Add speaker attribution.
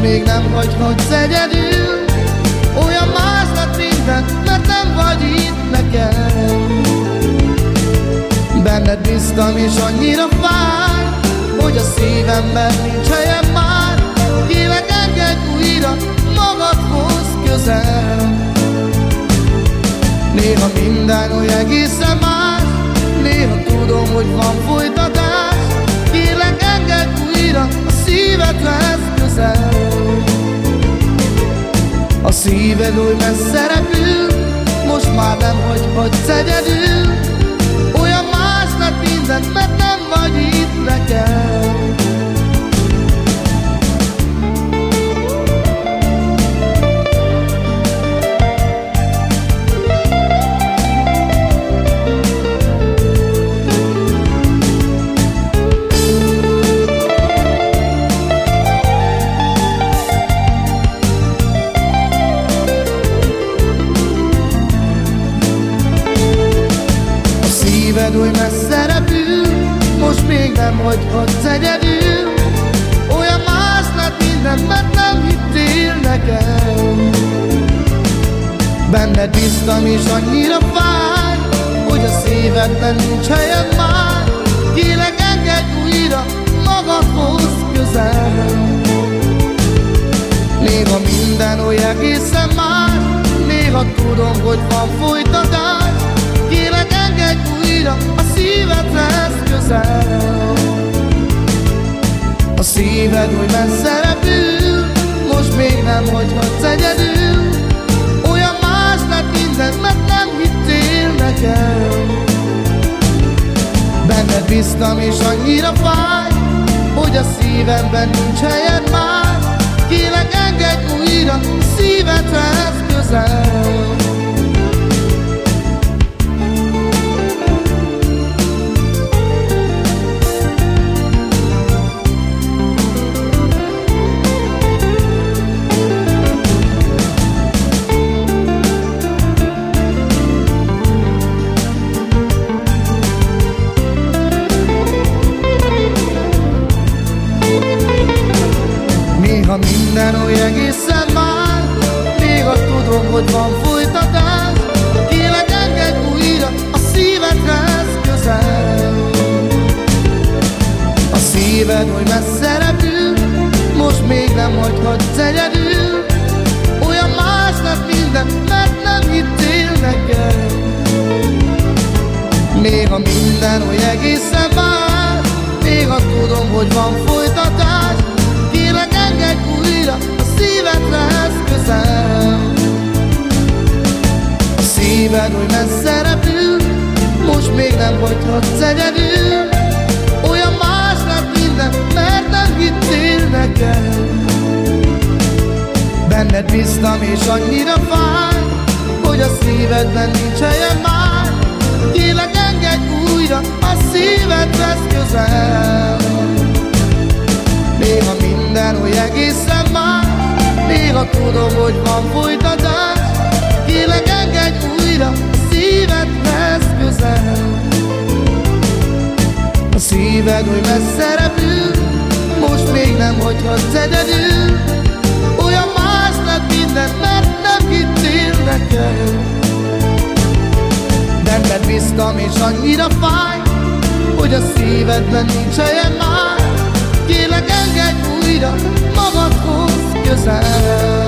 Speaker 1: még nem hagyhatsz egyedül. Olyan más lett minden, mert nem vagy itt nekem. Benned bíztam és annyira fáj Hogy a szívemben nincs helyem már. Kérlek engedj újra magadhoz közel. Néha minden olyan egészen más A szíved oly messze repül Most már nem hagyhatsz egyedül Olyan más lett minden, mert nem vagy itt nekem Most még nem hagyhatsz egyedül. Olyan más lett minden, mert nem hittél nekem. Benned bíztam és annyira fáj Hogy a szívedben nincs helyed már. Kélek engedj újra magadhoz közel. Néha minden olyan egészen más Néha tudom, hogy van folytatás szíved hogy messze repül. Most még nem hagyhatsz egyedül. Olyan más lett minden, mert nem hittél nekem. Benned bíztam és annyira fáj Hogy a szívemben nincs helyed már. Kélek engedj újra szívedhez közel hogy van folytatás. Kélek engedj újra a szívedhez közel. A szíved oly messze repül Most még nem hagyhatsz egyedül. Olyan más lett minden, mert nem hittél nekem Néha minden oly egészen más Néha tudom, hogy van Hagyhatsz egyedül. Olyan más lett minden, mert nem hittél nekem. Benned bíztam és annyira fáj Hogy a szívedben nincs helye már. Kérlek engedj újra a szívedhez közel messze repül Most még nem hagyhatsz egyedül. Olyan más lett minden, mert nem hittél nekem. Benned bíztam és annyira fáj Hogy a szívedben nincs helye már. Kérlek engedj újra magadhoz közel